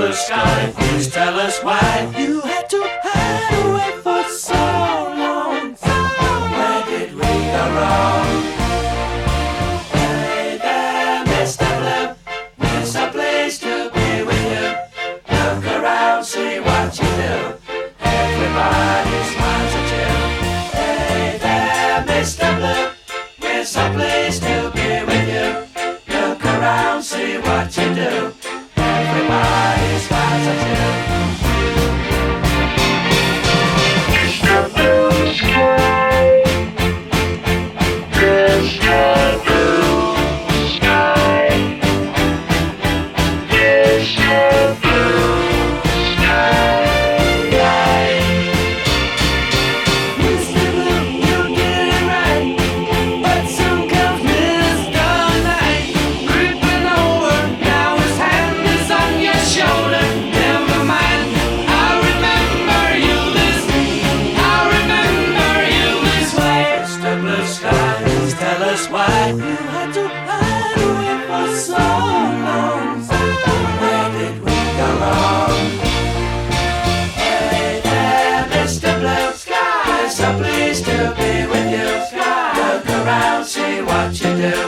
blue sky. Please tell us why you had to hide away for so long. Where did we go wrong? Hey there, Mr. Blue. It's a so to be with you. Look around, see what you do. you. Change.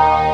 Bye.